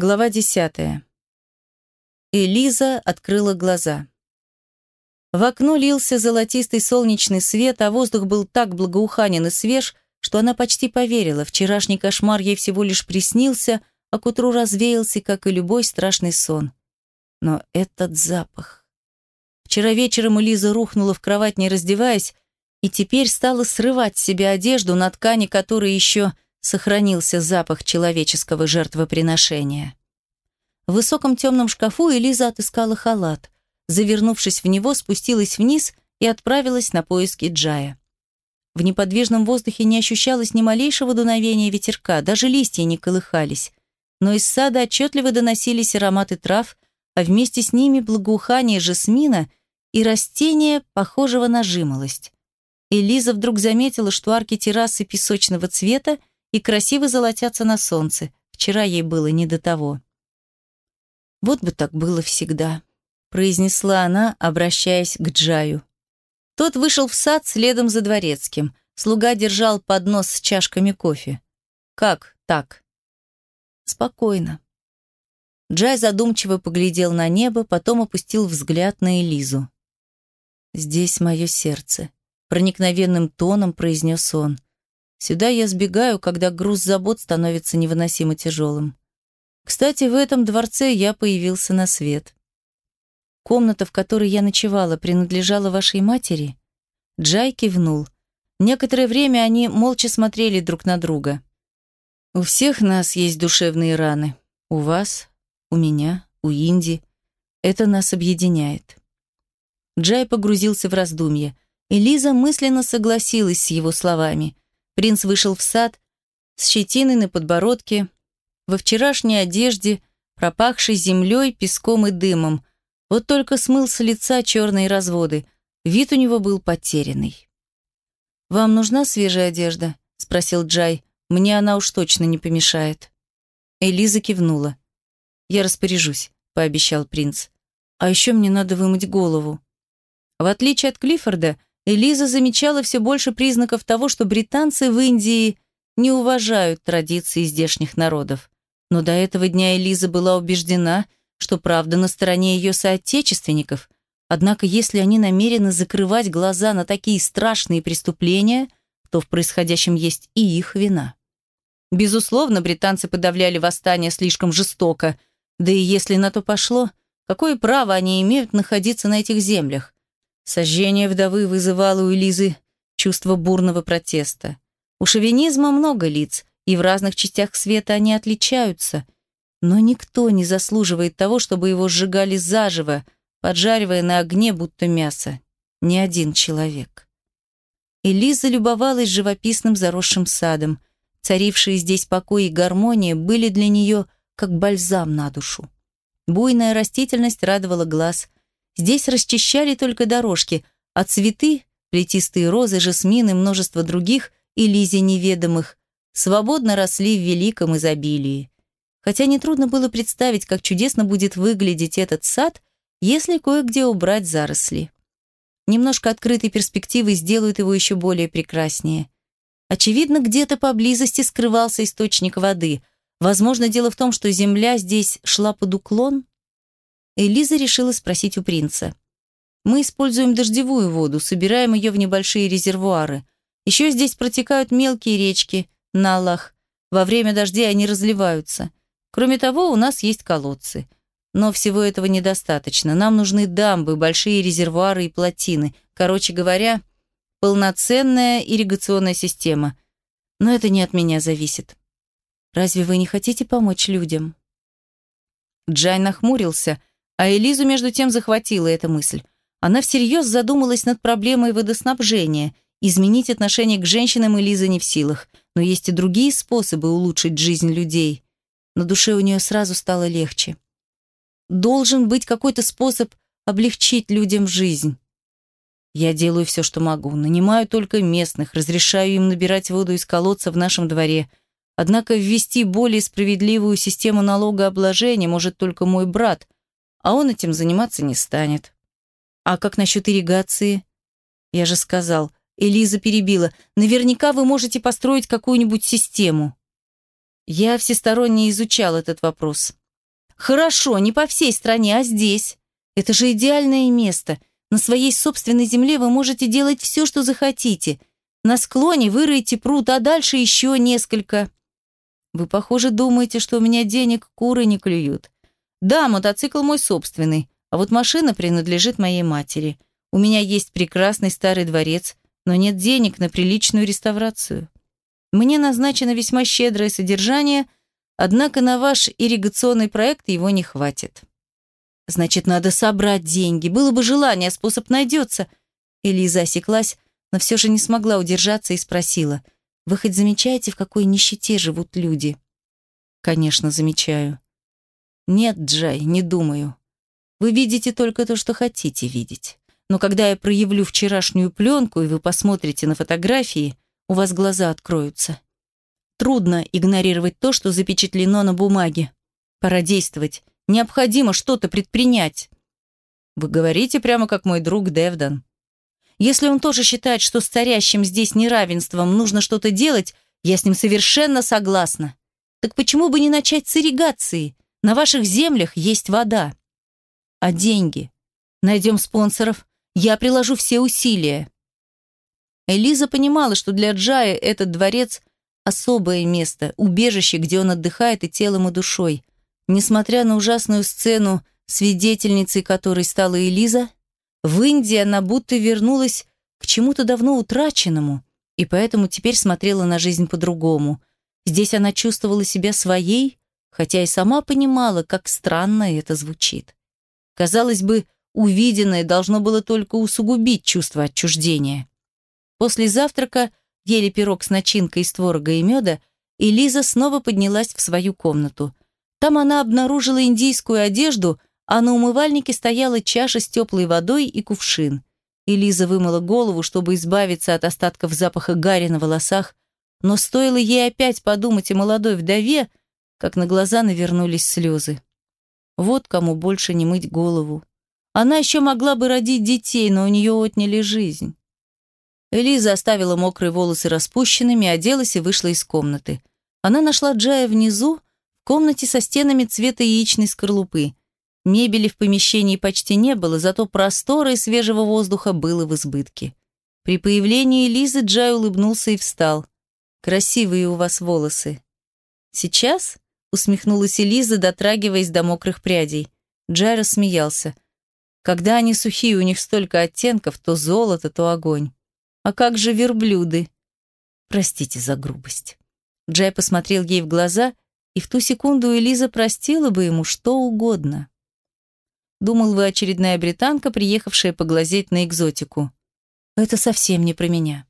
Глава десятая. Элиза открыла глаза. В окно лился золотистый солнечный свет, а воздух был так благоуханен и свеж, что она почти поверила, вчерашний кошмар ей всего лишь приснился, а к утру развеялся, как и любой страшный сон. Но этот запах... Вчера вечером Элиза рухнула в кровать, не раздеваясь, и теперь стала срывать с себя одежду, на ткани которой еще сохранился запах человеческого жертвоприношения. В высоком темном шкафу Элиза отыскала халат. Завернувшись в него, спустилась вниз и отправилась на поиски Джая. В неподвижном воздухе не ощущалось ни малейшего дуновения ветерка, даже листья не колыхались. Но из сада отчетливо доносились ароматы трав, а вместе с ними благоухание жасмина и растения, похожего на жимолость. Элиза вдруг заметила, что арки террасы песочного цвета и красиво золотятся на солнце. Вчера ей было не до того. «Вот бы так было всегда», — произнесла она, обращаясь к Джаю. Тот вышел в сад следом за дворецким. Слуга держал поднос с чашками кофе. «Как так?» «Спокойно». Джай задумчиво поглядел на небо, потом опустил взгляд на Элизу. «Здесь мое сердце», — проникновенным тоном произнес он. Сюда я сбегаю, когда груз забот становится невыносимо тяжелым. Кстати, в этом дворце я появился на свет. Комната, в которой я ночевала, принадлежала вашей матери? Джай кивнул. Некоторое время они молча смотрели друг на друга. У всех нас есть душевные раны. У вас, у меня, у Инди. Это нас объединяет. Джай погрузился в раздумье. Элиза мысленно согласилась с его словами – Принц вышел в сад с щетиной на подбородке, во вчерашней одежде, пропахшей землей, песком и дымом. Вот только смыл с лица черные разводы. Вид у него был потерянный. «Вам нужна свежая одежда?» — спросил Джай. «Мне она уж точно не помешает». Элиза кивнула. «Я распоряжусь», — пообещал принц. «А еще мне надо вымыть голову». В отличие от Клиффорда, Элиза замечала все больше признаков того, что британцы в Индии не уважают традиции здешних народов. Но до этого дня Элиза была убеждена, что правда на стороне ее соотечественников. Однако если они намерены закрывать глаза на такие страшные преступления, то в происходящем есть и их вина. Безусловно, британцы подавляли восстание слишком жестоко, да и если на то пошло, какое право они имеют находиться на этих землях? Сожжение вдовы вызывало у Элизы чувство бурного протеста. У шовинизма много лиц, и в разных частях света они отличаются. Но никто не заслуживает того, чтобы его сжигали заживо, поджаривая на огне, будто мясо. Ни один человек. Элиза любовалась живописным заросшим садом. Царившие здесь покой и гармония были для нее как бальзам на душу. Буйная растительность радовала глаз, Здесь расчищали только дорожки, а цветы, плетистые розы, жасмины, множество других и лизи неведомых, свободно росли в великом изобилии. Хотя нетрудно было представить, как чудесно будет выглядеть этот сад, если кое-где убрать заросли. Немножко открытой перспективы сделают его еще более прекраснее. Очевидно, где-то поблизости скрывался источник воды. Возможно, дело в том, что земля здесь шла под уклон, Элиза решила спросить у принца. «Мы используем дождевую воду, собираем ее в небольшие резервуары. Еще здесь протекают мелкие речки, налах. Во время дождей они разливаются. Кроме того, у нас есть колодцы. Но всего этого недостаточно. Нам нужны дамбы, большие резервуары и плотины. Короче говоря, полноценная ирригационная система. Но это не от меня зависит. Разве вы не хотите помочь людям?» Джай нахмурился, а Элизу, между тем, захватила эта мысль. Она всерьез задумалась над проблемой водоснабжения. Изменить отношение к женщинам Элиза не в силах. Но есть и другие способы улучшить жизнь людей. На душе у нее сразу стало легче. Должен быть какой-то способ облегчить людям жизнь. Я делаю все, что могу. Нанимаю только местных, разрешаю им набирать воду из колодца в нашем дворе. Однако ввести более справедливую систему налогообложения может только мой брат – а он этим заниматься не станет. А как насчет ирригации? Я же сказал, Элиза перебила, наверняка вы можете построить какую-нибудь систему. Я всесторонне изучал этот вопрос. Хорошо, не по всей стране, а здесь. Это же идеальное место. На своей собственной земле вы можете делать все, что захотите. На склоне вырыйте пруд, а дальше еще несколько. Вы, похоже, думаете, что у меня денег куры не клюют. Да, мотоцикл мой собственный, а вот машина принадлежит моей матери. У меня есть прекрасный старый дворец, но нет денег на приличную реставрацию. Мне назначено весьма щедрое содержание, однако на ваш ирригационный проект его не хватит. Значит, надо собрать деньги. Было бы желание, способ найдется. Элиза осеклась, но все же не смогла удержаться и спросила. Вы хоть замечаете, в какой нищете живут люди? Конечно, замечаю. Нет, Джай, не думаю. Вы видите только то, что хотите видеть. Но когда я проявлю вчерашнюю пленку, и вы посмотрите на фотографии, у вас глаза откроются. Трудно игнорировать то, что запечатлено на бумаге. Пора действовать. Необходимо что-то предпринять. Вы говорите прямо как мой друг Девдан. Если он тоже считает, что с царящим здесь неравенством нужно что-то делать, я с ним совершенно согласна. Так почему бы не начать с ирригации? На ваших землях есть вода. А деньги? Найдем спонсоров. Я приложу все усилия. Элиза понимала, что для Джая этот дворец – особое место, убежище, где он отдыхает и телом, и душой. Несмотря на ужасную сцену, свидетельницей которой стала Элиза, в Индии она будто вернулась к чему-то давно утраченному, и поэтому теперь смотрела на жизнь по-другому. Здесь она чувствовала себя своей, хотя и сама понимала, как странно это звучит. Казалось бы, увиденное должно было только усугубить чувство отчуждения. После завтрака ели пирог с начинкой из творога и меда, и Лиза снова поднялась в свою комнату. Там она обнаружила индийскую одежду, а на умывальнике стояла чаша с теплой водой и кувшин. И Лиза вымыла голову, чтобы избавиться от остатков запаха гари на волосах, но стоило ей опять подумать о молодой вдове, как на глаза навернулись слезы. Вот кому больше не мыть голову. Она еще могла бы родить детей, но у нее отняли жизнь. Элиза оставила мокрые волосы распущенными, оделась и вышла из комнаты. Она нашла Джая внизу, в комнате со стенами цвета яичной скорлупы. Мебели в помещении почти не было, зато простора и свежего воздуха было в избытке. При появлении Лизы Джай улыбнулся и встал. «Красивые у вас волосы». «Сейчас?» — усмехнулась Элиза, дотрагиваясь до мокрых прядей. Джай рассмеялся. «Когда они сухие, у них столько оттенков, то золото, то огонь. А как же верблюды?» «Простите за грубость». Джай посмотрел ей в глаза, и в ту секунду Элиза простила бы ему что угодно. Думал, вы очередная британка, приехавшая поглазеть на экзотику. Это совсем не про меня.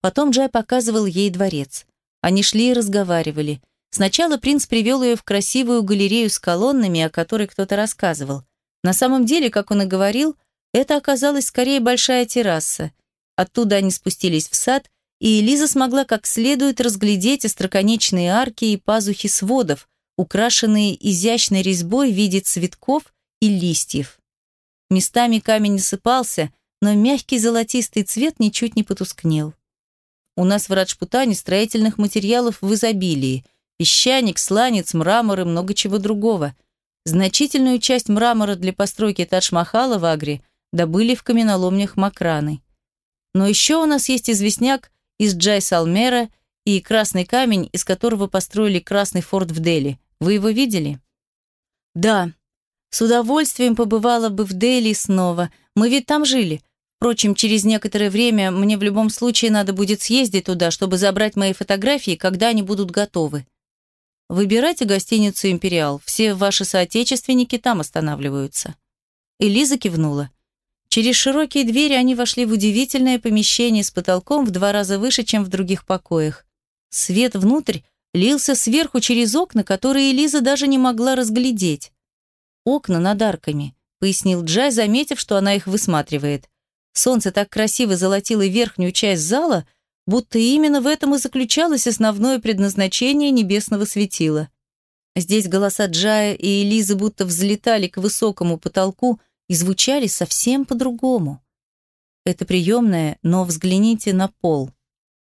Потом Джай показывал ей дворец. Они шли и разговаривали. Сначала принц привел ее в красивую галерею с колоннами, о которой кто-то рассказывал. На самом деле, как он и говорил, это оказалась скорее большая терраса. Оттуда они спустились в сад, и Элиза смогла как следует разглядеть остроконечные арки и пазухи сводов, украшенные изящной резьбой в виде цветков и листьев. Местами камень осыпался, но мягкий золотистый цвет ничуть не потускнел. У нас в Раджпутане строительных материалов в изобилии. Песчаник, сланец, мрамор и много чего другого. Значительную часть мрамора для постройки Тадж-Махала в Агре добыли в каменоломнях Макраны. Но еще у нас есть известняк из Джайсалмера и красный камень, из которого построили красный форт в Дели. Вы его видели? Да, с удовольствием побывала бы в Дели снова. Мы ведь там жили. Впрочем, через некоторое время мне в любом случае надо будет съездить туда, чтобы забрать мои фотографии, когда они будут готовы. Выбирайте гостиницу «Империал». Все ваши соотечественники там останавливаются». Элиза кивнула. Через широкие двери они вошли в удивительное помещение с потолком в два раза выше, чем в других покоях. Свет внутрь лился сверху через окна, которые Элиза даже не могла разглядеть окна над арками», — пояснил Джай, заметив, что она их высматривает. Солнце так красиво золотило верхнюю часть зала, будто именно в этом и заключалось основное предназначение небесного светила. Здесь голоса Джая и Элизы будто взлетали к высокому потолку и звучали совсем по-другому. Это приемная, но взгляните на пол.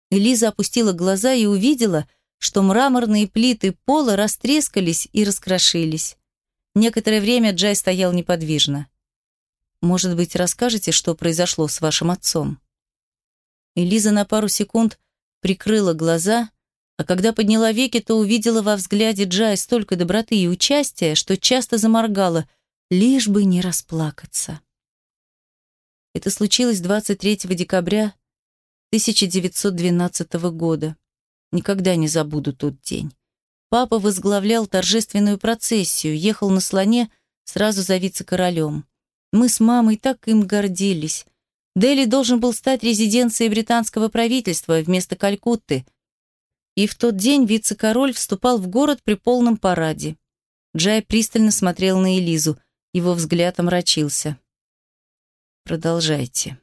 Элиза опустила глаза и увидела, что мраморные плиты пола растрескались и раскрошились. Некоторое время Джай стоял неподвижно. «Может быть, расскажете, что произошло с вашим отцом?» Элиза на пару секунд прикрыла глаза, а когда подняла веки, то увидела во взгляде Джая столько доброты и участия, что часто заморгала, лишь бы не расплакаться. Это случилось 23 декабря 1912 года. Никогда не забуду тот день. Папа возглавлял торжественную процессию, ехал на слоне сразу за вице-королем. Мы с мамой так им гордились. Дели должен был стать резиденцией британского правительства вместо Калькутты. И в тот день вице-король вступал в город при полном параде. Джай пристально смотрел на Элизу, его взгляд омрачился. «Продолжайте».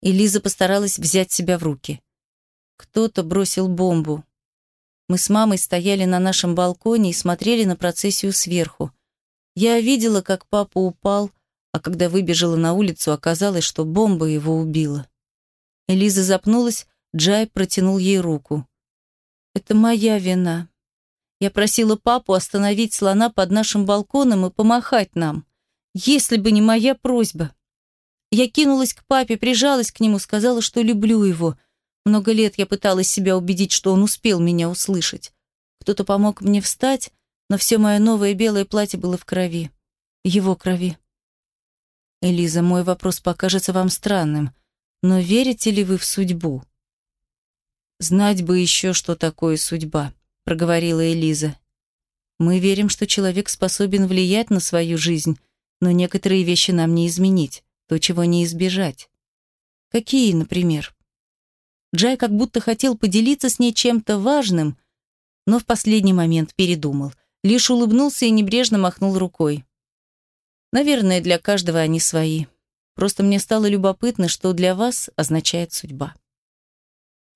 Элиза постаралась взять себя в руки. Кто-то бросил бомбу. Мы с мамой стояли на нашем балконе и смотрели на процессию сверху. Я видела, как папа упал, а когда выбежала на улицу, оказалось, что бомба его убила. Элиза запнулась, Джай протянул ей руку. «Это моя вина. Я просила папу остановить слона под нашим балконом и помахать нам. Если бы не моя просьба. Я кинулась к папе, прижалась к нему, сказала, что люблю его. Много лет я пыталась себя убедить, что он успел меня услышать. Кто-то помог мне встать, но все мое новое белое платье было в крови. Его крови. Элиза, мой вопрос покажется вам странным, но верите ли вы в судьбу? Знать бы еще, что такое судьба, проговорила Элиза. Мы верим, что человек способен влиять на свою жизнь, но некоторые вещи нам не изменить то, чего не избежать. Какие, например? Джай как будто хотел поделиться с ней чем-то важным, но в последний момент передумал. Лишь улыбнулся и небрежно махнул рукой. Наверное, для каждого они свои. Просто мне стало любопытно, что для вас означает судьба.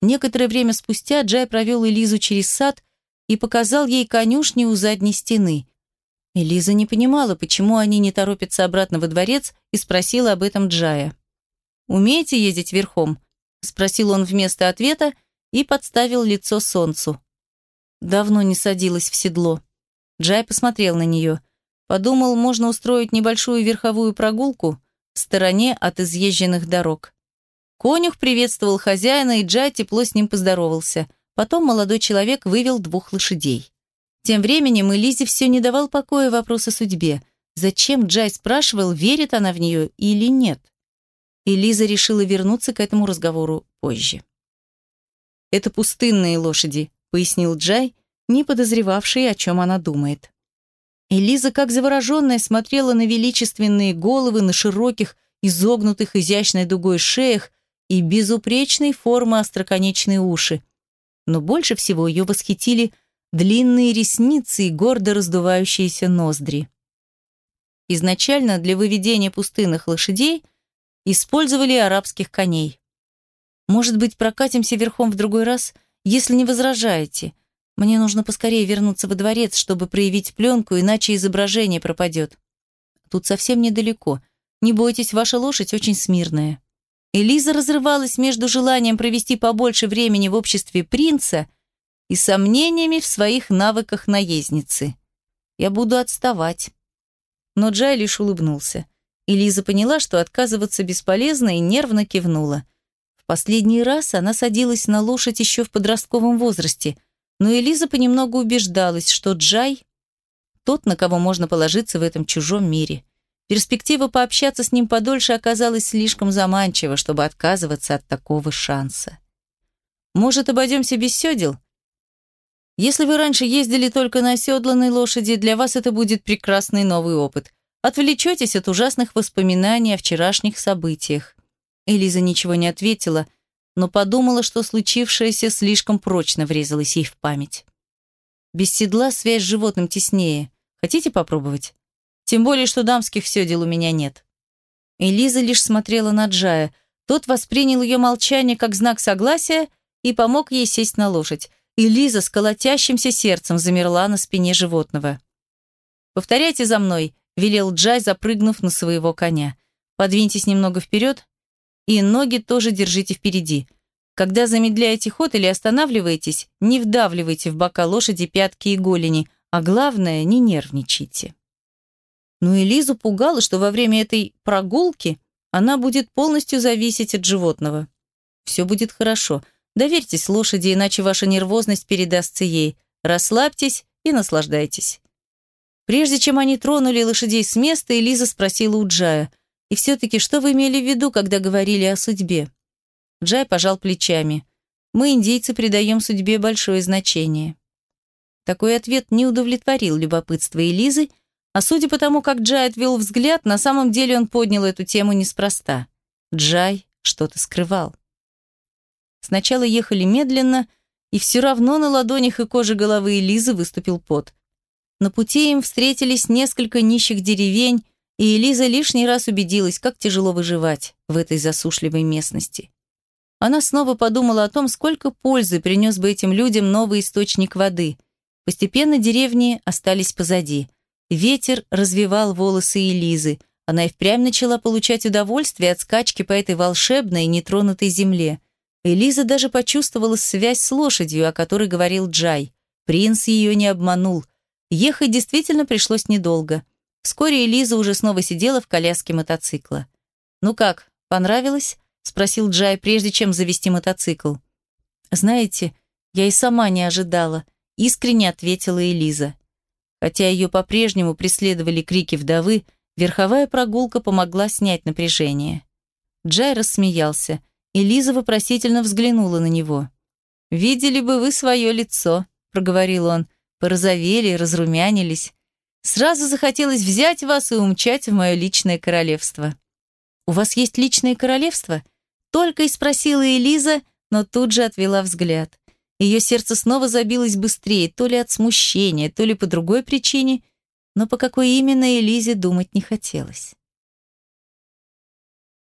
Некоторое время спустя Джай провел Элизу через сад и показал ей конюшни у задней стены, Элиза не понимала, почему они не торопятся обратно во дворец, и спросила об этом Джая. «Умеете ездить верхом?» – спросил он вместо ответа и подставил лицо солнцу. Давно не садилась в седло. Джай посмотрел на нее. Подумал, можно устроить небольшую верховую прогулку в стороне от изъезженных дорог. Конюх приветствовал хозяина, и Джай тепло с ним поздоровался. Потом молодой человек вывел двух лошадей. Тем временем Элизе все не давал покоя вопрос о судьбе. Зачем Джай спрашивал, верит она в нее или нет? Элиза решила вернуться к этому разговору позже. «Это пустынные лошади», — пояснил Джай, не подозревавший, о чем она думает. Элиза, как завороженная, смотрела на величественные головы, на широких, изогнутых изящной дугой шеях и безупречной формы остроконечные уши. Но больше всего ее восхитили длинные ресницы и гордо раздувающиеся ноздри. Изначально для выведения пустынных лошадей использовали арабских коней. Может быть, прокатимся верхом в другой раз, если не возражаете. Мне нужно поскорее вернуться во дворец, чтобы проявить пленку, иначе изображение пропадет. Тут совсем недалеко. Не бойтесь, ваша лошадь очень смирная. Элиза разрывалась между желанием провести побольше времени в обществе принца и сомнениями в своих навыках наездницы. Я буду отставать. Но Джай лишь улыбнулся. И Лиза поняла, что отказываться бесполезно, и нервно кивнула. В последний раз она садилась на лошадь еще в подростковом возрасте, но Элиза понемногу убеждалась, что Джай – тот, на кого можно положиться в этом чужом мире. Перспектива пообщаться с ним подольше оказалась слишком заманчива, чтобы отказываться от такого шанса. «Может, обойдемся без седел?» Если вы раньше ездили только на оседланной лошади, для вас это будет прекрасный новый опыт. Отвлечетесь от ужасных воспоминаний о вчерашних событиях. Элиза ничего не ответила, но подумала, что случившееся слишком прочно врезалось ей в память. Без седла связь с животным теснее. Хотите попробовать? Тем более, что дамских седел у меня нет. Элиза лишь смотрела на Джая. Тот воспринял ее молчание как знак согласия и помог ей сесть на лошадь и Лиза с колотящимся сердцем замерла на спине животного. «Повторяйте за мной», — велел Джай, запрыгнув на своего коня. «Подвиньтесь немного вперед, и ноги тоже держите впереди. Когда замедляете ход или останавливаетесь, не вдавливайте в бока лошади пятки и голени, а главное, не нервничайте». Но Элизу пугало, что во время этой прогулки она будет полностью зависеть от животного. Все будет хорошо. Доверьтесь лошади, иначе ваша нервозность передастся ей. Расслабьтесь и наслаждайтесь. Прежде чем они тронули лошадей с места, Элиза спросила у Джая, «И все-таки что вы имели в виду, когда говорили о судьбе?» Джай пожал плечами. «Мы, индейцы, придаем судьбе большое значение». Такой ответ не удовлетворил любопытство Элизы, а судя по тому, как Джай отвел взгляд, на самом деле он поднял эту тему неспроста. Джай что-то скрывал. Сначала ехали медленно, и все равно на ладонях и коже головы Элизы выступил пот. На пути им встретились несколько нищих деревень, и Элиза лишний раз убедилась, как тяжело выживать в этой засушливой местности. Она снова подумала о том, сколько пользы принес бы этим людям новый источник воды. Постепенно деревни остались позади. Ветер развивал волосы Элизы. Она и впрямь начала получать удовольствие от скачки по этой волшебной, нетронутой земле. Элиза даже почувствовала связь с лошадью, о которой говорил Джай. Принц ее не обманул. Ехать действительно пришлось недолго. Вскоре Элиза уже снова сидела в коляске мотоцикла. «Ну как, понравилось?» – спросил Джай, прежде чем завести мотоцикл. «Знаете, я и сама не ожидала», – искренне ответила Элиза. Хотя ее по-прежнему преследовали крики вдовы, верховая прогулка помогла снять напряжение. Джай рассмеялся. Элиза вопросительно взглянула на него. «Видели бы вы свое лицо», – проговорил он порозовели, разрумянились. Сразу захотелось взять вас и умчать в мое личное королевство. «У вас есть личное королевство?» Только и спросила Элиза, но тут же отвела взгляд. Ее сердце снова забилось быстрее, то ли от смущения, то ли по другой причине, но по какой именно Элизе думать не хотелось.